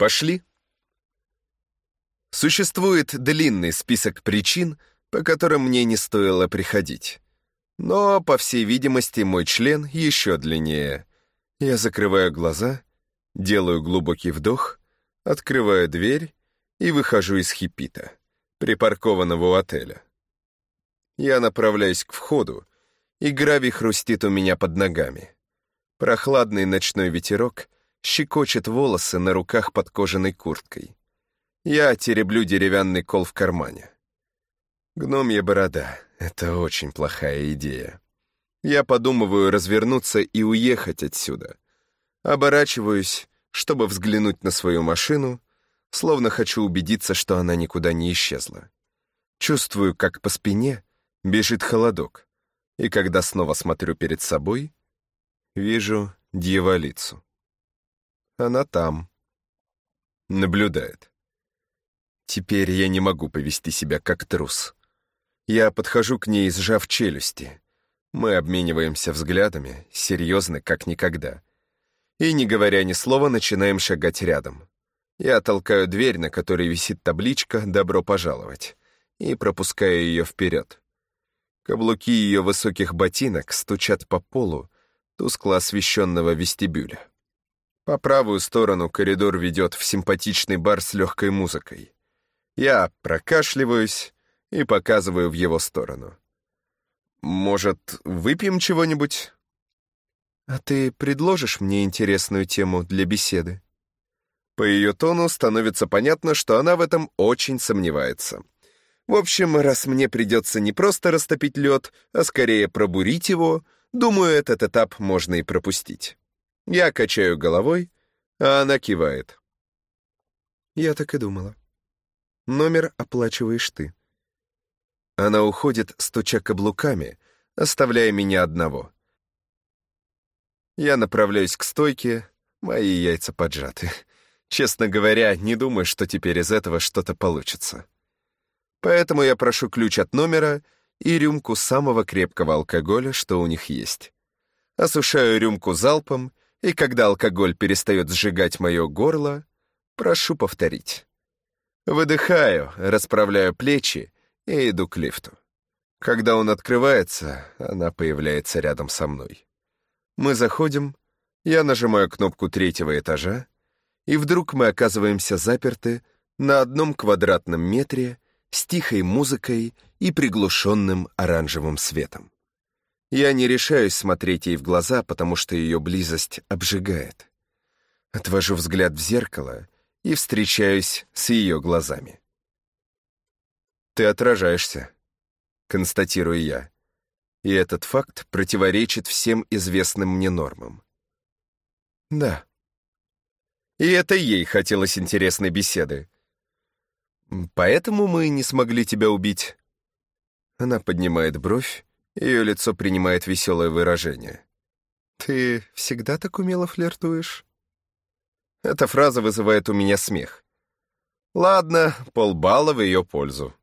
Пошли. Существует длинный список причин, по которым мне не стоило приходить. Но, по всей видимости, мой член еще длиннее. Я закрываю глаза, делаю глубокий вдох, открываю дверь и выхожу из хипита, припаркованного у отеля. Я направляюсь к входу, и гравий хрустит у меня под ногами. Прохладный ночной ветерок щекочет волосы на руках под кожаной курткой. Я тереблю деревянный кол в кармане. Гномья борода — это очень плохая идея. Я подумываю развернуться и уехать отсюда. Оборачиваюсь, чтобы взглянуть на свою машину, словно хочу убедиться, что она никуда не исчезла. Чувствую, как по спине бежит холодок, и когда снова смотрю перед собой, вижу дьяволицу. Она там. Наблюдает. Теперь я не могу повести себя как трус. Я подхожу к ней, сжав челюсти. Мы обмениваемся взглядами, серьезно, как никогда. И, не говоря ни слова, начинаем шагать рядом. Я толкаю дверь, на которой висит табличка «Добро пожаловать», и пропускаю ее вперед. Каблуки ее высоких ботинок стучат по полу тускло освещенного вестибюля. По правую сторону коридор ведет в симпатичный бар с легкой музыкой. Я прокашливаюсь и показываю в его сторону. «Может, выпьем чего-нибудь?» «А ты предложишь мне интересную тему для беседы?» По ее тону становится понятно, что она в этом очень сомневается. В общем, раз мне придется не просто растопить лед, а скорее пробурить его, думаю, этот этап можно и пропустить. Я качаю головой, а она кивает. Я так и думала. Номер оплачиваешь ты. Она уходит, стуча каблуками, оставляя меня одного. Я направляюсь к стойке, мои яйца поджаты. Честно говоря, не думаю, что теперь из этого что-то получится. Поэтому я прошу ключ от номера и рюмку самого крепкого алкоголя, что у них есть. Осушаю рюмку залпом, и когда алкоголь перестает сжигать мое горло, прошу повторить. Выдыхаю, расправляю плечи и иду к лифту. Когда он открывается, она появляется рядом со мной. Мы заходим, я нажимаю кнопку третьего этажа, и вдруг мы оказываемся заперты на одном квадратном метре с тихой музыкой и приглушенным оранжевым светом. Я не решаюсь смотреть ей в глаза, потому что ее близость обжигает. Отвожу взгляд в зеркало — и встречаюсь с ее глазами. «Ты отражаешься», — констатирую я, и этот факт противоречит всем известным мне нормам. «Да». И это ей хотелось интересной беседы. «Поэтому мы не смогли тебя убить». Она поднимает бровь, ее лицо принимает веселое выражение. «Ты всегда так умело флиртуешь?» Эта фраза вызывает у меня смех. Ладно, полбалла в ее пользу.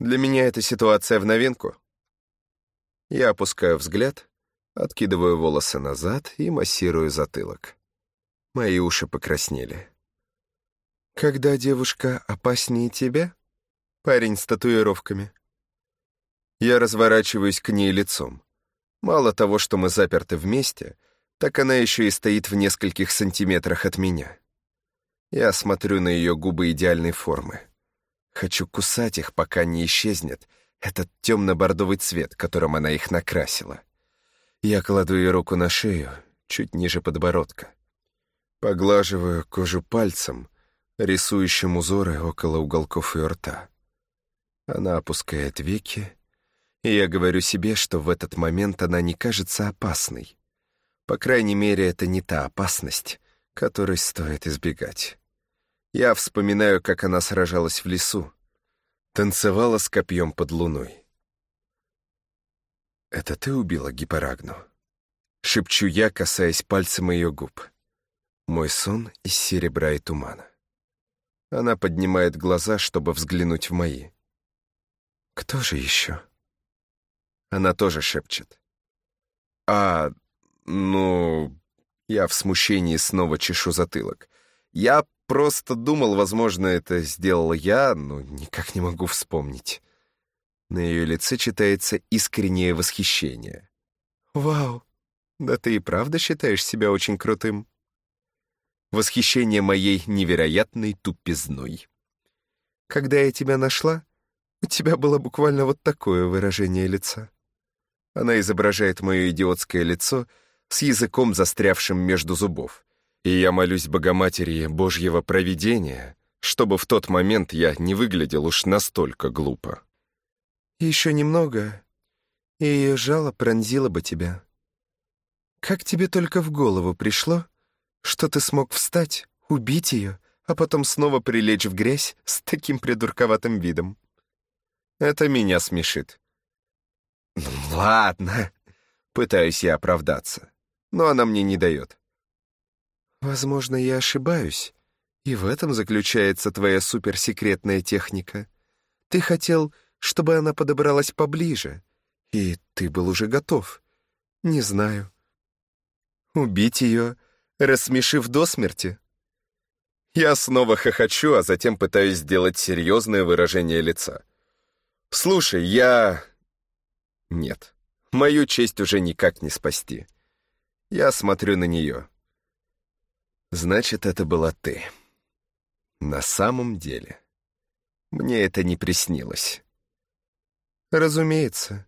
Для меня эта ситуация в новинку. Я опускаю взгляд, откидываю волосы назад и массирую затылок. Мои уши покраснели. Когда девушка опаснее тебя? Парень с татуировками. Я разворачиваюсь к ней лицом. Мало того, что мы заперты вместе — так она еще и стоит в нескольких сантиметрах от меня. Я смотрю на ее губы идеальной формы. Хочу кусать их, пока не исчезнет этот темно-бордовый цвет, которым она их накрасила. Я кладу ее руку на шею, чуть ниже подбородка. Поглаживаю кожу пальцем, рисующим узоры около уголков ее рта. Она опускает веки, и я говорю себе, что в этот момент она не кажется опасной. По крайней мере, это не та опасность, которой стоит избегать. Я вспоминаю, как она сражалась в лесу, танцевала с копьем под луной. «Это ты убила Гипарагну?» Шепчу я, касаясь пальцем ее губ. Мой сон из серебра и тумана. Она поднимает глаза, чтобы взглянуть в мои. «Кто же еще?» Она тоже шепчет. «А, ну...» Я в смущении снова чешу затылок. Я просто думал, возможно, это сделал я, но никак не могу вспомнить. На ее лице читается искреннее восхищение. «Вау, да ты и правда считаешь себя очень крутым?» Восхищение моей невероятной тупизной. «Когда я тебя нашла, у тебя было буквально вот такое выражение лица». Она изображает мое идиотское лицо с языком, застрявшим между зубов. И я молюсь Богоматери Божьего провидения, чтобы в тот момент я не выглядел уж настолько глупо. Еще немного, и ее жало пронзило бы тебя. Как тебе только в голову пришло, что ты смог встать, убить ее, а потом снова прилечь в грязь с таким придурковатым видом? Это меня смешит. «Ну, ладно», — пытаюсь я оправдаться, но она мне не дает. «Возможно, я ошибаюсь, и в этом заключается твоя суперсекретная техника. Ты хотел, чтобы она подобралась поближе, и ты был уже готов. Не знаю. Убить ее, рассмешив до смерти?» Я снова хохочу, а затем пытаюсь сделать серьезное выражение лица. «Слушай, я...» Нет, мою честь уже никак не спасти. Я смотрю на нее. Значит, это была ты. На самом деле. Мне это не приснилось. Разумеется,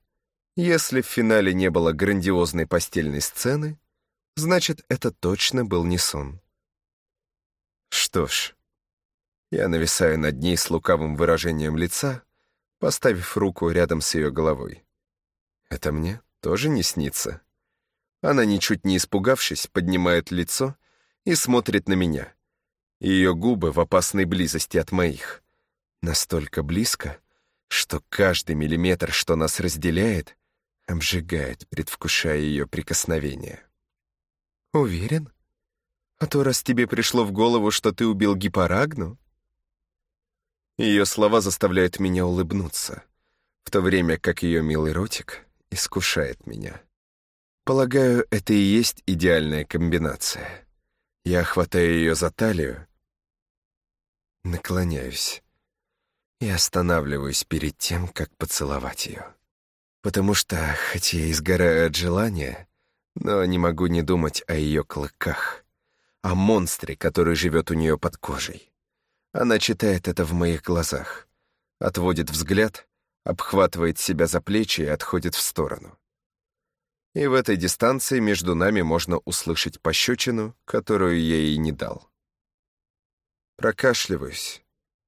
если в финале не было грандиозной постельной сцены, значит, это точно был не сон. Что ж, я нависаю над ней с лукавым выражением лица, поставив руку рядом с ее головой. Это мне тоже не снится. Она, ничуть не испугавшись, поднимает лицо и смотрит на меня. Ее губы в опасной близости от моих. Настолько близко, что каждый миллиметр, что нас разделяет, обжигает, предвкушая ее прикосновение. «Уверен? А то раз тебе пришло в голову, что ты убил Гипарагну...» Ее слова заставляют меня улыбнуться, в то время как ее милый ротик искушает меня. Полагаю, это и есть идеальная комбинация. Я хватаю ее за талию, наклоняюсь и останавливаюсь перед тем, как поцеловать ее. Потому что, хоть я изгораю от желания, но не могу не думать о ее клыках, о монстре, который живет у нее под кожей. Она читает это в моих глазах, отводит взгляд обхватывает себя за плечи и отходит в сторону. И в этой дистанции между нами можно услышать пощечину, которую я ей не дал. Прокашливаюсь,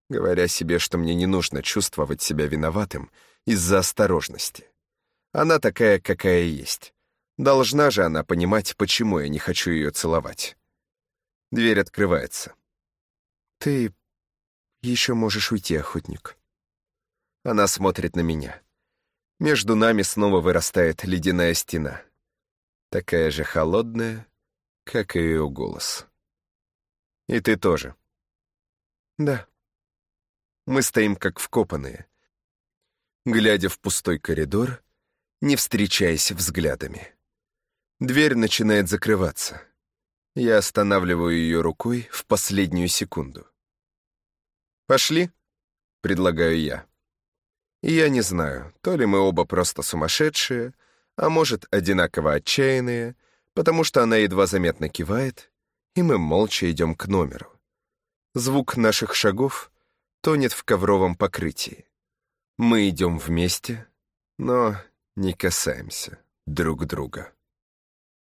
говоря себе, что мне не нужно чувствовать себя виноватым из-за осторожности. Она такая, какая есть. Должна же она понимать, почему я не хочу ее целовать. Дверь открывается. «Ты еще можешь уйти, охотник», она смотрит на меня. Между нами снова вырастает ледяная стена. Такая же холодная, как и ее голос. И ты тоже. Да. Мы стоим как вкопанные, глядя в пустой коридор, не встречаясь взглядами. Дверь начинает закрываться. Я останавливаю ее рукой в последнюю секунду. «Пошли», — предлагаю я. И я не знаю, то ли мы оба просто сумасшедшие, а может, одинаково отчаянные, потому что она едва заметно кивает, и мы молча идем к номеру. Звук наших шагов тонет в ковровом покрытии. Мы идем вместе, но не касаемся друг друга.